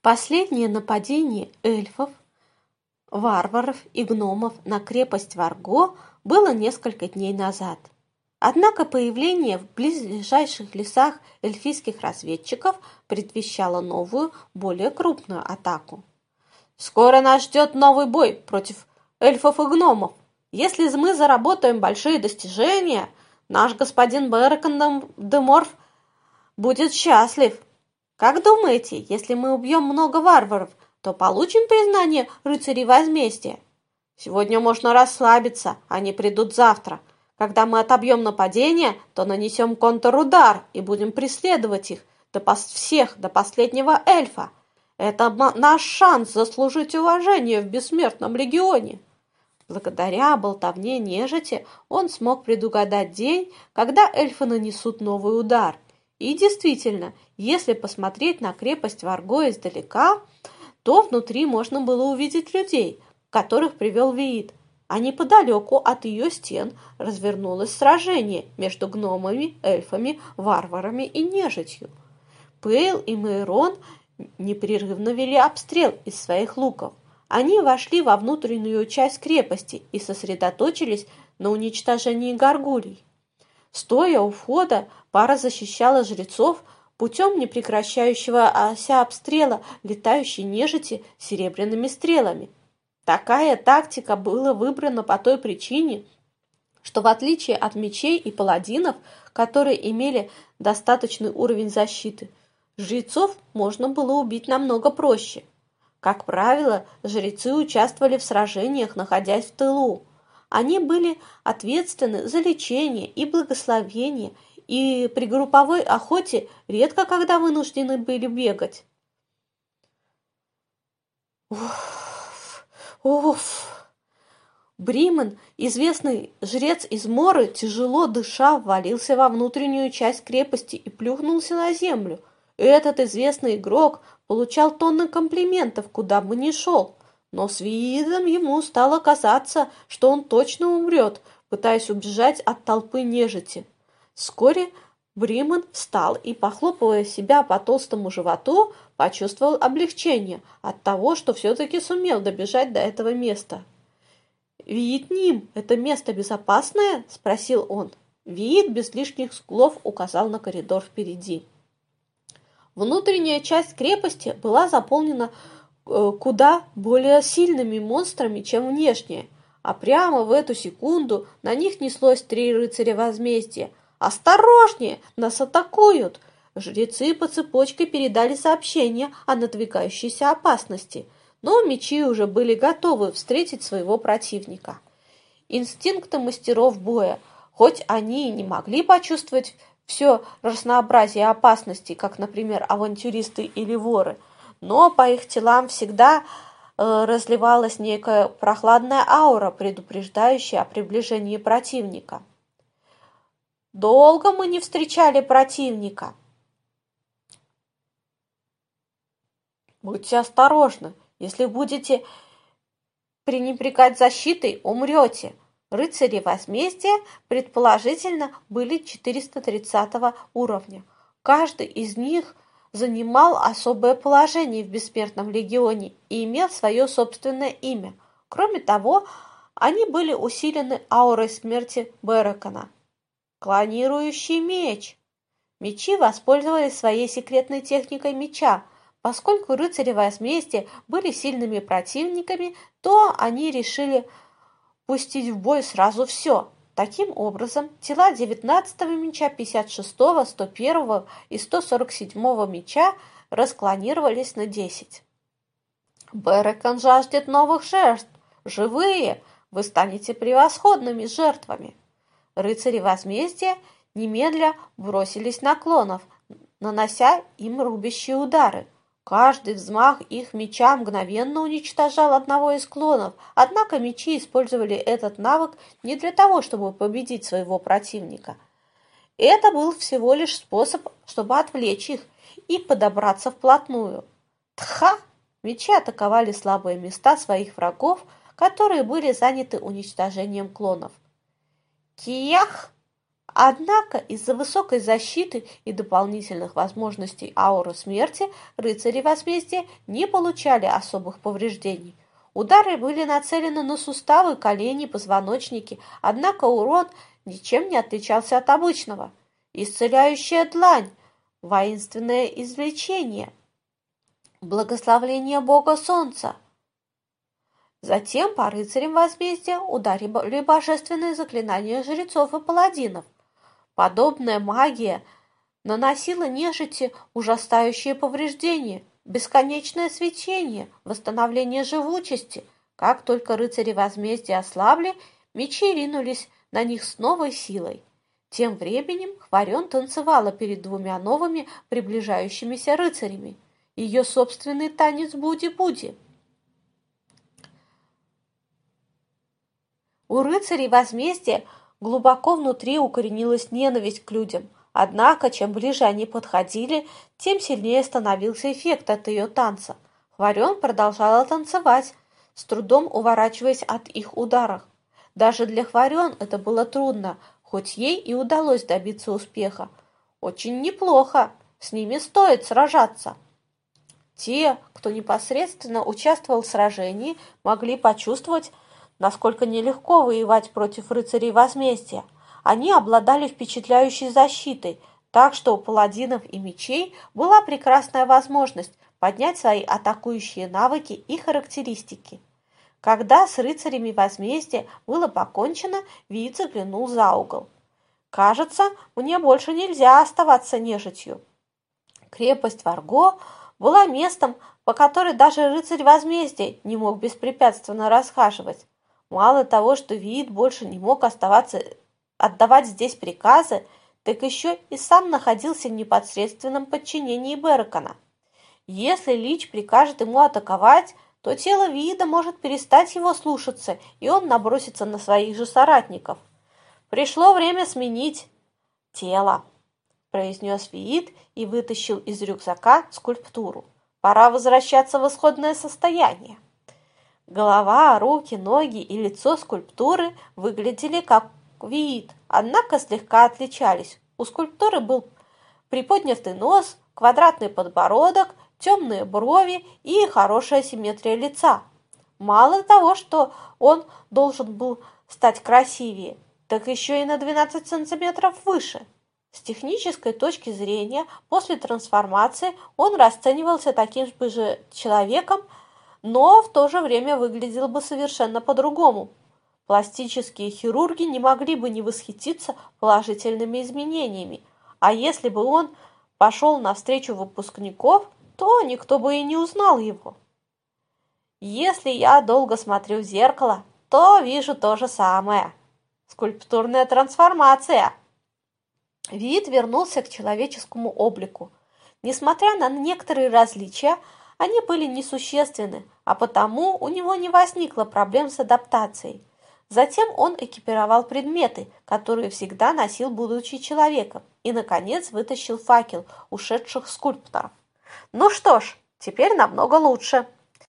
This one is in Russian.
Последнее нападение эльфов, варваров и гномов на крепость Варго было несколько дней назад. Однако появление в ближайших лесах эльфийских разведчиков предвещало новую, более крупную атаку. «Скоро нас ждет новый бой против эльфов и гномов. Если мы заработаем большие достижения, наш господин Беракон Деморф будет счастлив. Как думаете, если мы убьем много варваров, то получим признание рыцарей возмездия? Сегодня можно расслабиться, они придут завтра. Когда мы отобьем нападение, то нанесем контрудар и будем преследовать их до пос всех до последнего эльфа. Это наш шанс заслужить уважение в бессмертном легионе. Благодаря болтовне нежити он смог предугадать день, когда эльфы нанесут новый удар. И действительно, если посмотреть на крепость Варго издалека, то внутри можно было увидеть людей, которых привел Виит. А неподалеку от ее стен развернулось сражение между гномами, эльфами, варварами и нежитью. Пейл и Мейрон непрерывно вели обстрел из своих луков. Они вошли во внутреннюю часть крепости и сосредоточились на уничтожении горгулей. Стоя у входа, пара защищала жрецов путем непрекращающегося обстрела летающей нежити серебряными стрелами. Такая тактика была выбрана по той причине, что в отличие от мечей и паладинов, которые имели достаточный уровень защиты, жрецов можно было убить намного проще – как правило, жрецы участвовали в сражениях, находясь в тылу. Они были ответственны за лечение и благословение, и при групповой охоте редко когда вынуждены были бегать. Уф, уф. Бримен, известный жрец из Моры, тяжело дыша, ввалился во внутреннюю часть крепости и плюхнулся на землю. Этот известный игрок получал тонны комплиментов, куда бы ни шел, но с видом ему стало казаться, что он точно умрет, пытаясь убежать от толпы нежити. Вскоре Бриман встал и, похлопывая себя по толстому животу, почувствовал облегчение от того, что все-таки сумел добежать до этого места. «Вид ним, это место безопасное?» – спросил он. Вид без лишних слов указал на коридор впереди. Внутренняя часть крепости была заполнена э, куда более сильными монстрами, чем внешняя, а прямо в эту секунду на них неслось три рыцаря возмездия. «Осторожнее! Нас атакуют!» Жрецы по цепочке передали сообщение о надвигающейся опасности, но мечи уже были готовы встретить своего противника. Инстинкты мастеров боя, хоть они и не могли почувствовать все разнообразие опасностей, как, например, авантюристы или воры, но по их телам всегда э, разливалась некая прохладная аура, предупреждающая о приближении противника. Долго мы не встречали противника. Будьте осторожны, если будете пренебрегать защитой, умрете. Рыцари возмездия, предположительно, были 430 уровня. Каждый из них занимал особое положение в Бессмертном легионе и имел свое собственное имя. Кроме того, они были усилены аурой смерти Беракона. Клонирующий меч. Мечи воспользовались своей секретной техникой меча. Поскольку рыцари возмездия были сильными противниками, то они решили пустить в бой сразу все. Таким образом, тела 19-го меча, 56-го, 101-го и 147-го меча расклонировались на 10. Берекон жаждет новых жертв. Живые, вы станете превосходными жертвами. Рыцари возмездия немедля бросились на клонов, нанося им рубящие удары – Каждый взмах их меча мгновенно уничтожал одного из клонов, однако мечи использовали этот навык не для того, чтобы победить своего противника. Это был всего лишь способ, чтобы отвлечь их и подобраться вплотную. Тха! Мечи атаковали слабые места своих врагов, которые были заняты уничтожением клонов. Киях! Однако из-за высокой защиты и дополнительных возможностей ауры смерти рыцари возмездия не получали особых повреждений. Удары были нацелены на суставы, колени, позвоночники, однако урон ничем не отличался от обычного. Исцеляющая длань, воинственное извлечение, благословление Бога Солнца. Затем по рыцарям возмездия ударили божественные заклинания жрецов и паладинов – Подобная магия наносила нежити ужасающие повреждения, бесконечное свечение, восстановление живучести. Как только рыцари возмездия ослабли, мечи ринулись на них с новой силой. Тем временем Хварен танцевала перед двумя новыми приближающимися рыцарями. Ее собственный танец Буди-Буди. У рыцарей возмездия Глубоко внутри укоренилась ненависть к людям. Однако, чем ближе они подходили, тем сильнее становился эффект от ее танца. Хварен продолжала танцевать, с трудом уворачиваясь от их ударов. Даже для Хварен это было трудно, хоть ей и удалось добиться успеха. Очень неплохо, с ними стоит сражаться. Те, кто непосредственно участвовал в сражении, могли почувствовать, насколько нелегко воевать против рыцарей возмездия. Они обладали впечатляющей защитой, так что у паладинов и мечей была прекрасная возможность поднять свои атакующие навыки и характеристики. Когда с рыцарями возмездия было покончено, Вид заглянул за угол. «Кажется, мне больше нельзя оставаться нежитью». Крепость Варго была местом, по которой даже рыцарь возмездия не мог беспрепятственно расхаживать. Мало того, что Виит больше не мог оставаться отдавать здесь приказы, так еще и сам находился в непосредственном подчинении Беракона. Если Лич прикажет ему атаковать, то тело Виида может перестать его слушаться, и он набросится на своих же соратников. Пришло время сменить тело, произнес Виид и вытащил из рюкзака скульптуру. Пора возвращаться в исходное состояние. Голова, руки, ноги и лицо скульптуры выглядели как вид, однако слегка отличались. У скульптуры был приподнятый нос, квадратный подбородок, темные брови и хорошая симметрия лица. Мало того, что он должен был стать красивее, так еще и на 12 сантиметров выше. С технической точки зрения, после трансформации он расценивался таким же человеком, но в то же время выглядел бы совершенно по-другому. Пластические хирурги не могли бы не восхититься положительными изменениями, а если бы он пошел навстречу выпускников, то никто бы и не узнал его. Если я долго смотрю в зеркало, то вижу то же самое. Скульптурная трансформация. Вид вернулся к человеческому облику. Несмотря на некоторые различия, они были несущественны, а потому у него не возникло проблем с адаптацией. Затем он экипировал предметы, которые всегда носил, будучи человеком, и, наконец, вытащил факел ушедших скульпторов. «Ну что ж, теперь намного лучше»,